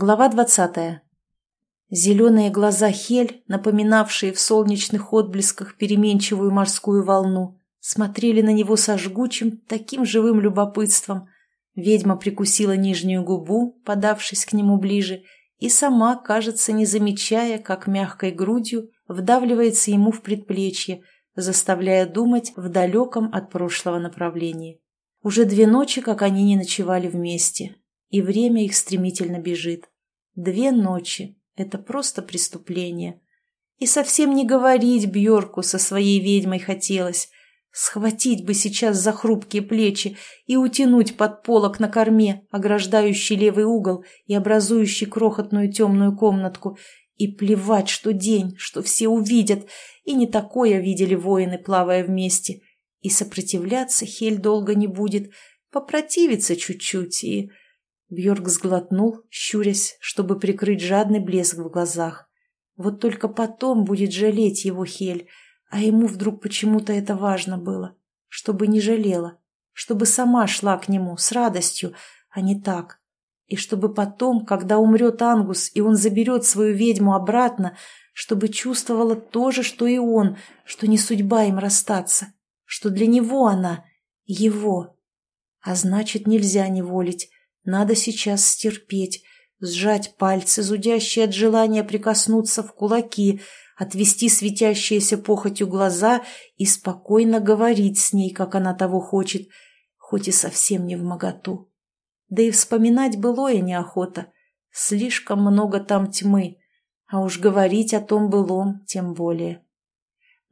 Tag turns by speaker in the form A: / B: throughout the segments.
A: Глава двадцатая. Зеленые глаза Хель, напоминавшие в солнечных отблесках переменчивую морскую волну, смотрели на него со жгучим, таким живым любопытством. Ведьма прикусила нижнюю губу, подавшись к нему ближе, и сама, кажется, не замечая, как мягкой грудью вдавливается ему в предплечье, заставляя думать в далеком от прошлого направлении. Уже две ночи, как они не ночевали вместе, и время их стремительно бежит. Две ночи — это просто преступление. И совсем не говорить Бьорку со своей ведьмой хотелось. Схватить бы сейчас за хрупкие плечи и утянуть под полок на корме, ограждающий левый угол и образующий крохотную темную комнатку, и плевать, что день, что все увидят, и не такое видели воины, плавая вместе. И сопротивляться Хель долго не будет, попротивиться чуть-чуть и... Бьорк сглотнул, щурясь, чтобы прикрыть жадный блеск в глазах. Вот только потом будет жалеть его Хель, а ему вдруг почему-то это важно было. Чтобы не жалела, чтобы сама шла к нему с радостью, а не так. И чтобы потом, когда умрет Ангус, и он заберет свою ведьму обратно, чтобы чувствовала то же, что и он, что не судьба им расстаться, что для него она его. А значит, нельзя неволить, надо сейчас стерпеть, сжать пальцы, зудящие от желания прикоснуться в кулаки, отвести светящиеся похотью глаза и спокойно говорить с ней, как она того хочет, хоть и совсем не в моготу. Да и вспоминать былое неохота. Слишком много там тьмы, а уж говорить о том былом тем более.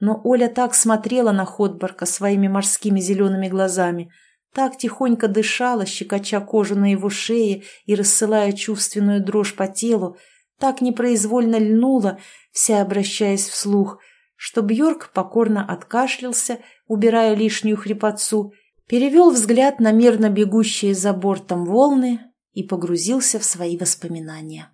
A: Но Оля так смотрела на Ходборка своими морскими зелеными глазами – так тихонько дышала, щекоча кожу на его шее и рассылая чувственную дрожь по телу, так непроизвольно льнула, вся обращаясь вслух, что Бьорк покорно откашлялся, убирая лишнюю хрипотцу, перевел взгляд на мирно бегущие за бортом волны и погрузился в свои воспоминания.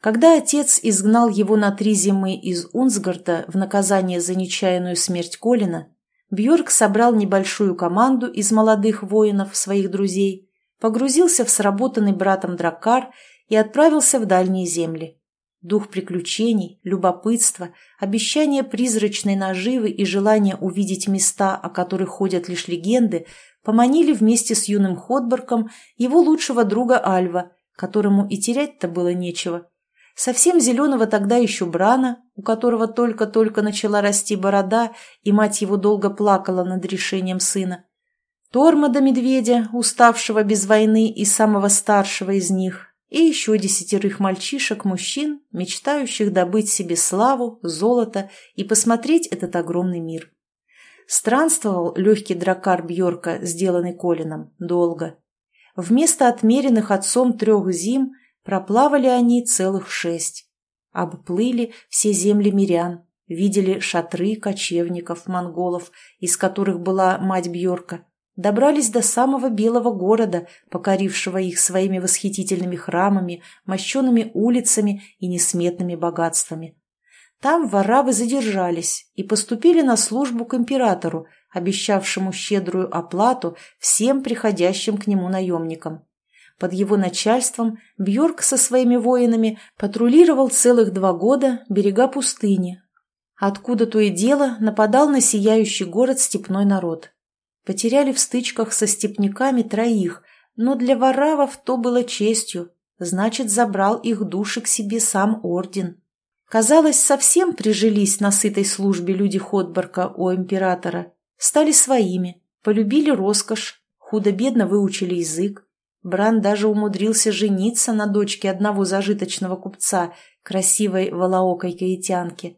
A: Когда отец изгнал его на три зимы из Унсгарда в наказание за нечаянную смерть Колина, Бьорк собрал небольшую команду из молодых воинов, своих друзей, погрузился в сработанный братом драккар и отправился в дальние земли. Дух приключений, любопытства, обещание призрачной наживы и желание увидеть места, о которых ходят лишь легенды, поманили вместе с юным Ходборком его лучшего друга Альва, которому и терять-то было нечего. Совсем зеленого тогда еще Брана, у которого только-только начала расти борода, и мать его долго плакала над решением сына. Тормода медведя, уставшего без войны и самого старшего из них, и еще десятерых мальчишек-мужчин, мечтающих добыть себе славу, золото и посмотреть этот огромный мир. Странствовал легкий дракар Бьорка, сделанный Колином, долго. Вместо отмеренных отцом трех зим Проплавали они целых шесть. Обплыли все земли мирян, видели шатры кочевников-монголов, из которых была мать Бьорка, добрались до самого белого города, покорившего их своими восхитительными храмами, мощенными улицами и несметными богатствами. Там воравы задержались и поступили на службу к императору, обещавшему щедрую оплату всем приходящим к нему наемникам. Под его начальством Бьорк со своими воинами патрулировал целых два года берега пустыни, откуда то и дело нападал на сияющий город степной народ. Потеряли в стычках со степняками троих, но для варавов то было честью, значит, забрал их души к себе сам орден. Казалось, совсем прижились на сытой службе люди Ходборка у императора, стали своими, полюбили роскошь, худо-бедно выучили язык, Бран даже умудрился жениться на дочке одного зажиточного купца, красивой волоокой гаитянки.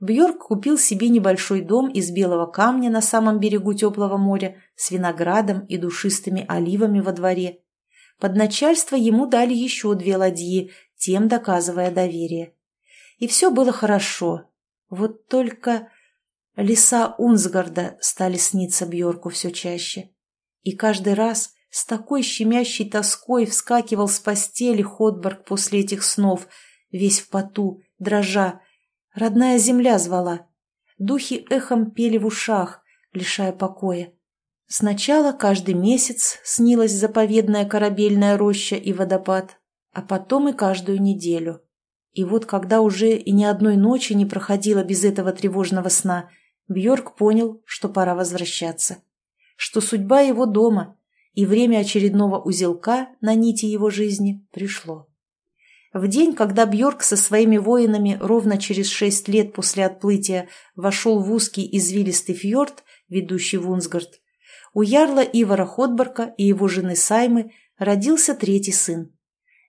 A: Бьорк купил себе небольшой дом из белого камня на самом берегу теплого моря с виноградом и душистыми оливами во дворе. Под начальство ему дали еще две ладьи, тем доказывая доверие. И все было хорошо. Вот только леса Унсгарда стали сниться Бьорку все чаще. И каждый раз с такой щемящей тоской вскакивал с постели Ходборг после этих снов, весь в поту, дрожа. Родная земля звала. Духи эхом пели в ушах, лишая покоя. Сначала каждый месяц снилась заповедная корабельная роща и водопад, а потом и каждую неделю. И вот когда уже и ни одной ночи не проходило без этого тревожного сна, Бьорк понял, что пора возвращаться. Что судьба его дома, и время очередного узелка на нити его жизни пришло. В день, когда Бьорк со своими воинами ровно через шесть лет после отплытия вошел в узкий извилистый фьорд, ведущий в Унсгард, у ярла Ивара Ходборка и его жены Саймы родился третий сын.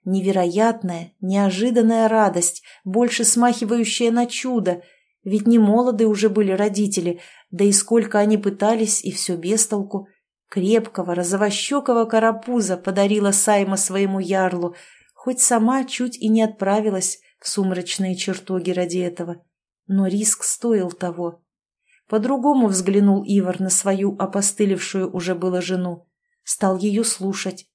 A: Невероятная, неожиданная радость, больше смахивающая на чудо, ведь не молоды уже были родители, да и сколько они пытались, и все без толку. Крепкого, розовощекого карапуза подарила Сайма своему ярлу – хоть сама чуть и не отправилась в сумрачные чертоги ради этого. Но риск стоил того. По-другому взглянул Ивар на свою опостылевшую уже было жену. Стал ее слушать.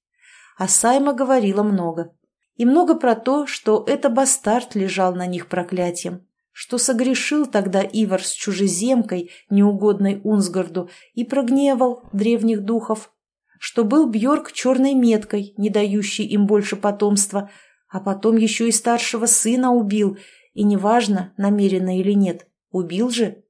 A: А Сайма говорила много. И много про то, что это бастард лежал на них проклятием, что согрешил тогда Ивар с чужеземкой, неугодной Унсгарду, и прогневал древних духов, что был Бьорк черной меткой, не дающей им больше потомства, а потом еще и старшего сына убил, и неважно, намеренно или нет, убил же.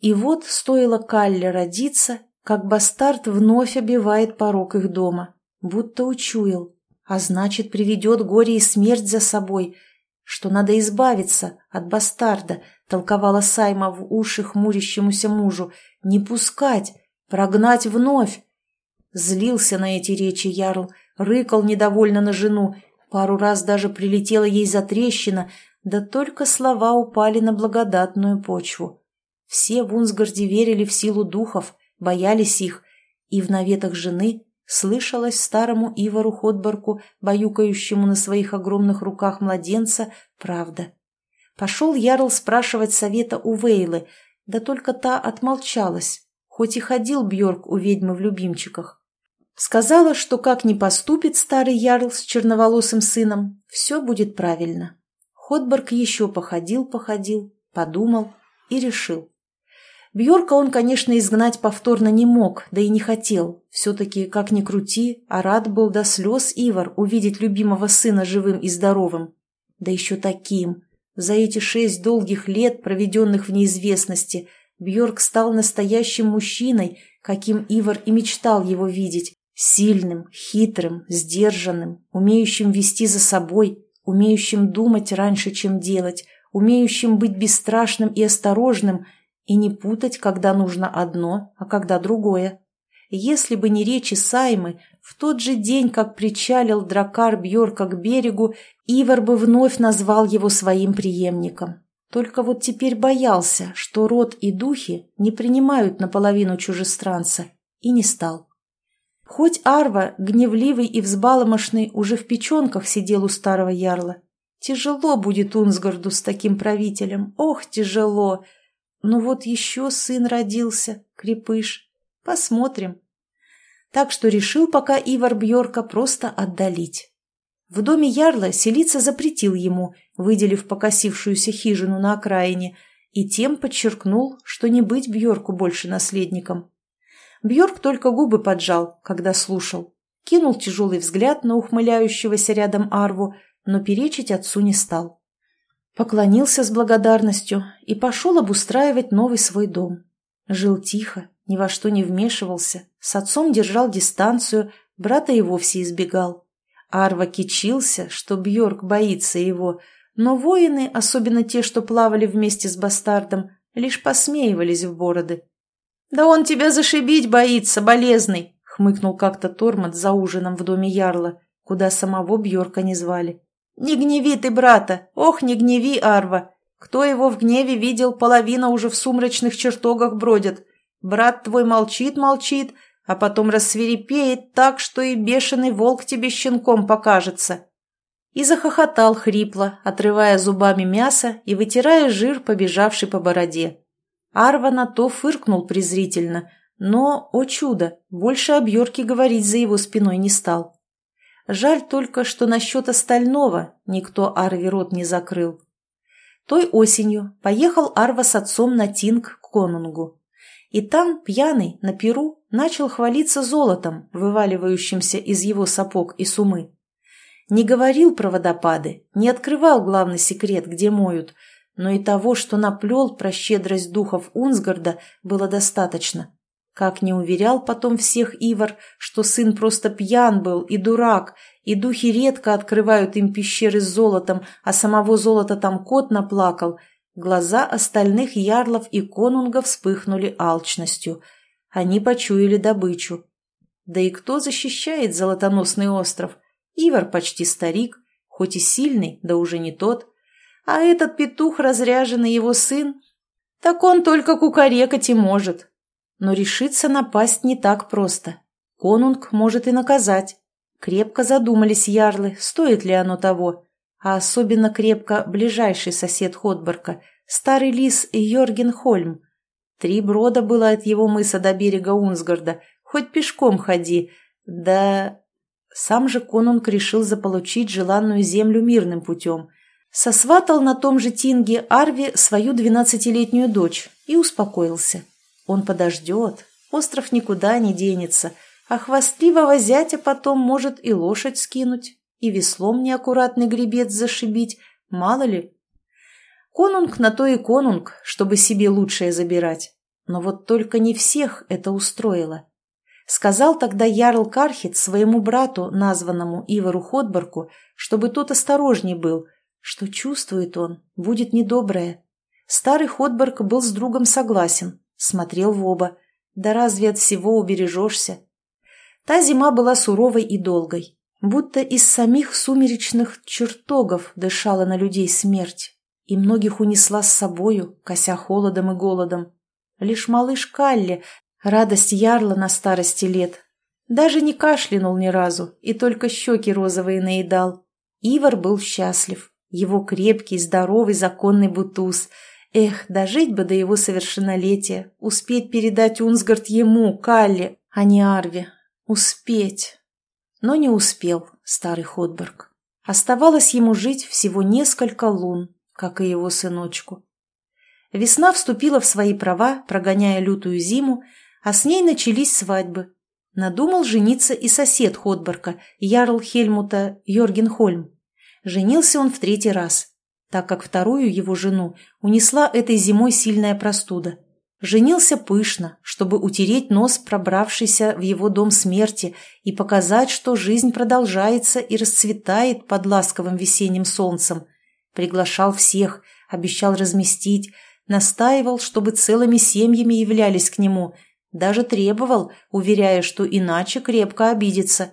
A: И вот стоило Калле родиться, как бастард вновь обивает порог их дома, будто учуял, а значит, приведет горе и смерть за собой, что надо избавиться от бастарда, толковала Сайма в уши хмурящемуся мужу, не пускать, прогнать вновь, Злился на эти речи Ярл, рыкал недовольно на жену, пару раз даже прилетела ей за трещина, да только слова упали на благодатную почву. Все в Унсгарде верили в силу духов, боялись их, и в наветах жены слышалось старому Ивару Ходборку, баюкающему на своих огромных руках младенца, правда. Пошел Ярл спрашивать совета у Вейлы, да только та отмолчалась, хоть и ходил Бьорк у ведьмы в любимчиках. Сказала, что как ни поступит старый ярл с черноволосым сыном, все будет правильно. Ходборг еще походил-походил, подумал и решил. Бьорка он, конечно, изгнать повторно не мог, да и не хотел. Все-таки, как ни крути, а рад был до слез Ивар увидеть любимого сына живым и здоровым. Да еще таким. За эти шесть долгих лет, проведенных в неизвестности, Бьорк стал настоящим мужчиной, каким Ивар и мечтал его видеть, Сильным, хитрым, сдержанным, умеющим вести за собой, умеющим думать раньше, чем делать, умеющим быть бесстрашным и осторожным и не путать, когда нужно одно, а когда другое. Если бы не речи Саймы, в тот же день, как причалил дракар Бьорка к берегу, Ивар бы вновь назвал его своим преемником. Только вот теперь боялся, что род и духи не принимают наполовину чужестранца, и не стал. Хоть Арва, гневливый и взбаломошный, уже в печенках сидел у старого ярла. Тяжело будет Унсгарду с таким правителем, ох, тяжело. Но вот еще сын родился, крепыш. Посмотрим. Так что решил пока Ивар Бьорка просто отдалить. В доме ярла селиться запретил ему, выделив покосившуюся хижину на окраине, и тем подчеркнул, что не быть Бьорку больше наследником. Бьорк только губы поджал, когда слушал. Кинул тяжелый взгляд на ухмыляющегося рядом Арву, но перечить отцу не стал. Поклонился с благодарностью и пошел обустраивать новый свой дом. Жил тихо, ни во что не вмешивался, с отцом держал дистанцию, брата и вовсе избегал. Арва кичился, что Бьорк боится его, но воины, особенно те, что плавали вместе с бастардом, лишь посмеивались в бороды. «Да он тебя зашибить боится, болезный!» — хмыкнул как-то Тормот за ужином в доме Ярла, куда самого Бьорка не звали. «Не гневи ты брата! Ох, не гневи, Арва! Кто его в гневе видел, половина уже в сумрачных чертогах бродит. Брат твой молчит-молчит, а потом рассверепеет так, что и бешеный волк тебе щенком покажется». И захохотал хрипло, отрывая зубами мясо и вытирая жир, побежавший по бороде. Арва на то фыркнул презрительно, но, о чудо, больше об Йорке говорить за его спиной не стал. Жаль только, что насчет остального никто Арве рот не закрыл. Той осенью поехал Арва с отцом на Тинг к конунгу. И там, пьяный, на перу, начал хвалиться золотом, вываливающимся из его сапог и сумы. Не говорил про водопады, не открывал главный секрет, где моют, но и того, что наплел про щедрость духов Унсгарда, было достаточно. Как не уверял потом всех Ивар, что сын просто пьян был и дурак, и духи редко открывают им пещеры с золотом, а самого золота там кот наплакал, глаза остальных ярлов и конунгов вспыхнули алчностью. Они почуяли добычу. Да и кто защищает золотоносный остров? Ивар почти старик, хоть и сильный, да уже не тот. А этот петух, разряженный его сын, так он только кукарекать и может. Но решиться напасть не так просто. Конунг может и наказать. Крепко задумались ярлы, стоит ли оно того. А особенно крепко ближайший сосед Ходборка, старый лис Йорген Хольм. Три брода было от его мыса до берега Унсгарда, хоть пешком ходи. Да сам же конунг решил заполучить желанную землю мирным путем. Сосватал на том же Тинге Арви свою двенадцатилетнюю дочь и успокоился. Он подождет, остров никуда не денется, а хвастливого зятя потом может и лошадь скинуть, и веслом неаккуратный гребец зашибить, мало ли. Конунг на то и конунг, чтобы себе лучшее забирать. Но вот только не всех это устроило. Сказал тогда Ярл Кархит своему брату, названному Ивару Ходборку, чтобы тот осторожней был, что чувствует он, будет недоброе. Старый Ходборг был с другом согласен, смотрел в оба. Да разве от всего убережешься? Та зима была суровой и долгой, будто из самих сумеречных чертогов дышала на людей смерть, и многих унесла с собою, кося холодом и голодом. Лишь малыш Калли Радость ярла на старости лет. Даже не кашлянул ни разу и только щеки розовые наедал. Ивар был счастлив. Его крепкий, здоровый, законный бутуз. Эх, дожить бы до его совершеннолетия, успеть передать Унсгард ему, Калле, а не Арве. Успеть. Но не успел старый Ходберг. Оставалось ему жить всего несколько лун, как и его сыночку. Весна вступила в свои права, прогоняя лютую зиму, а с ней начались свадьбы. Надумал жениться и сосед Ходборка, Ярл Хельмута Йорген Хольм. Женился он в третий раз, так как вторую его жену унесла этой зимой сильная простуда. Женился пышно, чтобы утереть нос пробравшийся в его дом смерти и показать, что жизнь продолжается и расцветает под ласковым весенним солнцем. Приглашал всех, обещал разместить, настаивал, чтобы целыми семьями являлись к нему – даже требовал, уверяя, что иначе крепко обидится.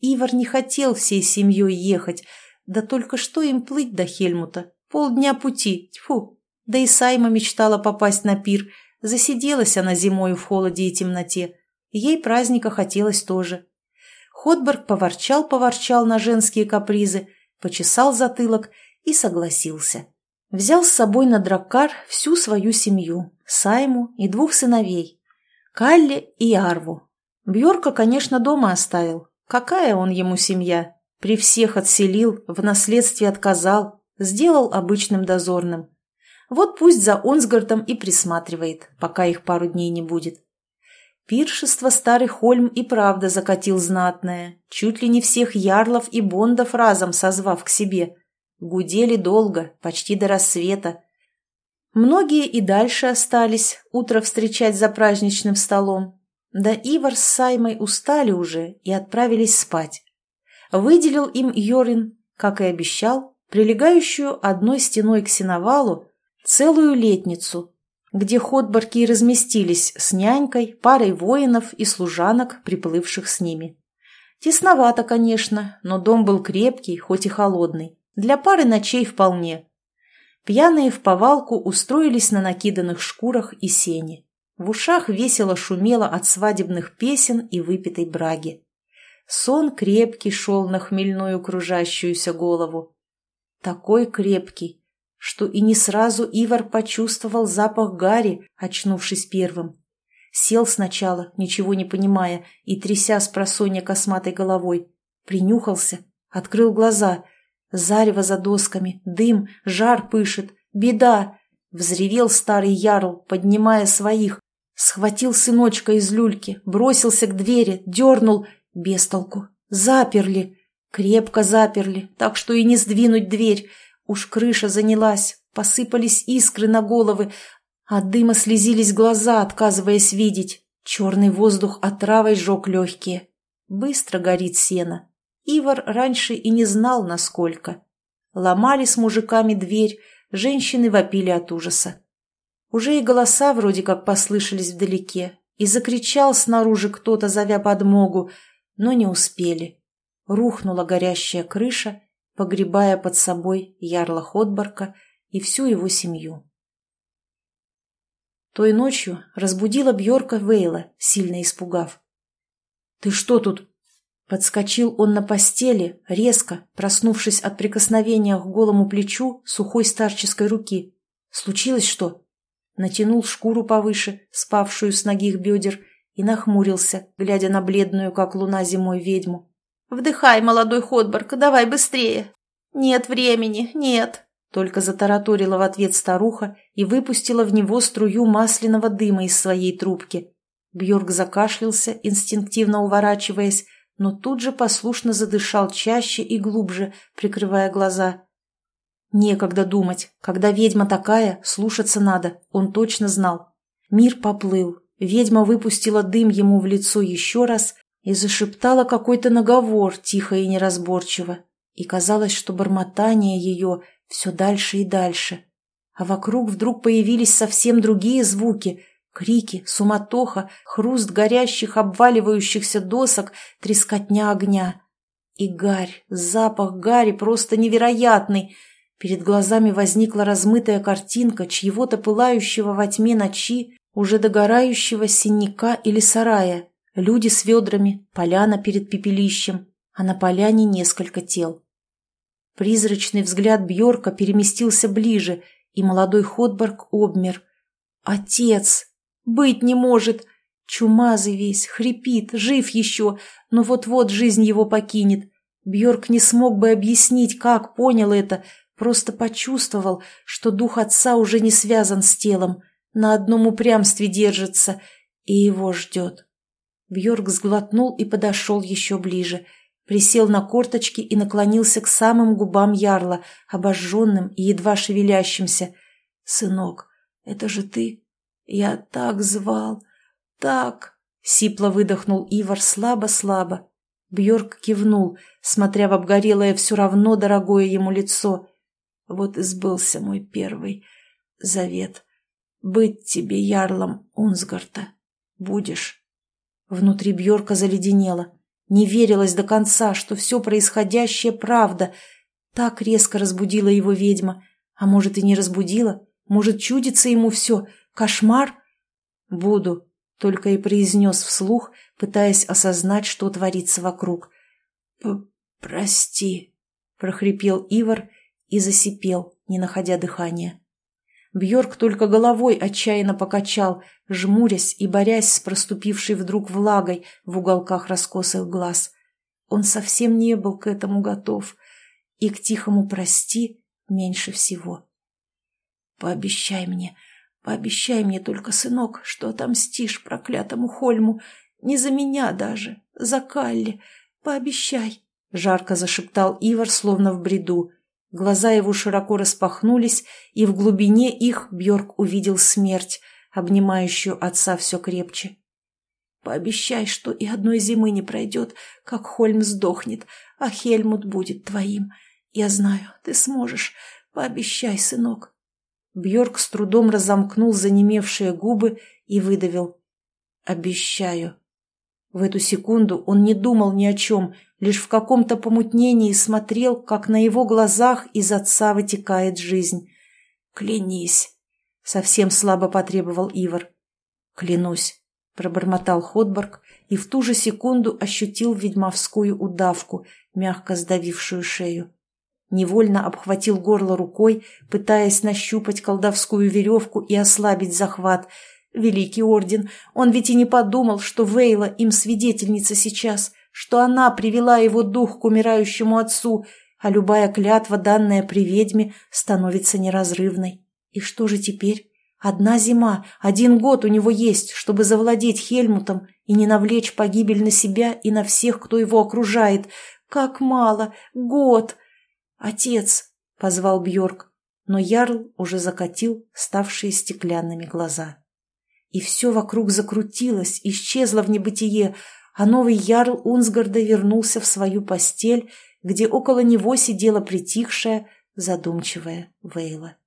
A: Ивар не хотел всей семьей ехать, да только что им плыть до Хельмута? Полдня пути, тьфу. Да и Сайма мечтала попасть на пир. Засиделась она зимою в холоде и темноте. Ей праздника хотелось тоже. Ходберг поворчал-поворчал на женские капризы, почесал затылок и согласился. Взял с собой на Драккар всю свою семью, Сайму и двух сыновей, Калли и Арву. Бьорка, конечно, дома оставил. Какая он ему семья? При всех отселил, в наследстве отказал, сделал обычным дозорным. Вот пусть за Онсгардом и присматривает, пока их пару дней не будет. Пиршество старый Хольм и правда закатил знатное, чуть ли не всех ярлов и бондов разом созвав к себе. Гудели долго, почти до рассвета, Многие и дальше остались утро встречать за праздничным столом. Да Ивар с Саймой устали уже и отправились спать. Выделил им Йорин, как и обещал, прилегающую одной стеной к сеновалу целую летницу, где ходборки разместились с нянькой, парой воинов и служанок, приплывших с ними. Тесновато, конечно, но дом был крепкий, хоть и холодный. Для пары ночей вполне. Пьяные в повалку устроились на накиданных шкурах и сене. В ушах весело шумело от свадебных песен и выпитой браги. Сон крепкий шел на хмельную кружащуюся голову. Такой крепкий, что и не сразу Ивар почувствовал запах гари, очнувшись первым. Сел сначала, ничего не понимая, и тряся с просонья косматой головой. Принюхался, открыл глаза — Зарево за досками, дым, жар пышет, беда! Взревел старый ярл, поднимая своих. Схватил сыночка из люльки, бросился к двери, дернул. без толку. Заперли. Крепко заперли, так что и не сдвинуть дверь. Уж крыша занялась, посыпались искры на головы, от дыма слезились глаза, отказываясь видеть. Черный воздух отравой жег легкие. Быстро горит сено. Ивар раньше и не знал, насколько. Ломали с мужиками дверь, женщины вопили от ужаса. Уже и голоса вроде как послышались вдалеке, и закричал снаружи кто-то, зовя подмогу, но не успели. Рухнула горящая крыша, погребая под собой ярла Ходборка и всю его семью. Той ночью разбудила Бьорка Вейла, сильно испугав. «Ты что тут?» Подскочил он на постели, резко, проснувшись от прикосновения к голому плечу сухой старческой руки. «Случилось что?» Натянул шкуру повыше, спавшую с ногих бедер, и нахмурился, глядя на бледную, как луна зимой, ведьму. «Вдыхай, молодой Ходборг, давай быстрее!» «Нет времени, нет!» Только затараторила в ответ старуха и выпустила в него струю масляного дыма из своей трубки. Бьорк закашлялся, инстинктивно уворачиваясь, но тут же послушно задышал чаще и глубже, прикрывая глаза. Некогда думать. Когда ведьма такая, слушаться надо, он точно знал. Мир поплыл. Ведьма выпустила дым ему в лицо еще раз и зашептала какой-то наговор, тихо и неразборчиво. И казалось, что бормотание ее все дальше и дальше. А вокруг вдруг появились совсем другие звуки — крики, суматоха, хруст горящих, обваливающихся досок, трескотня огня. И гарь, запах гари просто невероятный. Перед глазами возникла размытая картинка чьего-то пылающего во тьме ночи, уже догорающего синяка или сарая, люди с ведрами, поляна перед пепелищем, а на поляне несколько тел. Призрачный взгляд Бьорка переместился ближе, и молодой Ходборг обмер. «Отец! Быть не может! Чумазый весь, хрипит, жив еще, но вот-вот жизнь его покинет. Бьорк не смог бы объяснить, как понял это, просто почувствовал, что дух отца уже не связан с телом, на одном упрямстве держится, и его ждет. Бьорк сглотнул и подошел еще ближе – присел на корточки и наклонился к самым губам ярла, обожженным и едва шевелящимся. «Сынок, это же ты? Я так звал, так!» Сипло выдохнул Ивар слабо-слабо. Бьорк кивнул, смотря в обгорелое все равно дорогое ему лицо. «Вот и сбылся мой первый завет. Быть тебе ярлом Унсгарта. Будешь». Внутри Бьорка заледенело. Не верилось до конца, что все происходящее правда. Так резко разбудила его ведьма. А может, и не разбудила? Может, чудится ему все? Кошмар? Буду, только и произнес вслух, пытаясь осознать, что творится вокруг. «Прости», — прохрипел Ивар и засипел, не находя дыхания. Бьорк только головой отчаянно покачал, жмурясь и борясь с проступившей вдруг влагой в уголках раскосых глаз. Он совсем не был к этому готов, и к тихому «прости» меньше всего. «Пообещай мне, пообещай мне только, сынок, что отомстишь проклятому Хольму, не за меня даже, за Калли, пообещай!» — жарко зашептал Ивар, словно в бреду. Глаза его широко распахнулись, и в глубине их Бьорк увидел смерть, обнимающую отца все крепче. «Пообещай, что и одной зимы не пройдет, как Хольм сдохнет, а Хельмут будет твоим. Я знаю, ты сможешь. Пообещай, сынок». Бьорк с трудом разомкнул занемевшие губы и выдавил. «Обещаю». В эту секунду он не думал ни о чем, лишь в каком-то помутнении смотрел, как на его глазах из отца вытекает жизнь. «Клянись!» — совсем слабо потребовал Ивар. «Клянусь!» — пробормотал Ходборг и в ту же секунду ощутил ведьмовскую удавку, мягко сдавившую шею. Невольно обхватил горло рукой, пытаясь нащупать колдовскую веревку и ослабить захват. Великий орден, он ведь и не подумал, что Вейла им свидетельница сейчас — что она привела его дух к умирающему отцу, а любая клятва, данная при ведьме, становится неразрывной. И что же теперь? Одна зима, один год у него есть, чтобы завладеть Хельмутом и не навлечь погибель на себя и на всех, кто его окружает. как мало! Год!» «Отец!» — позвал Бьорк, но Ярл уже закатил ставшие стеклянными глаза. И все вокруг закрутилось, исчезло в небытие, а новый Ярл Унсгарда вернулся в свою постель, где около него сидела притихшая, задумчивая Вейла.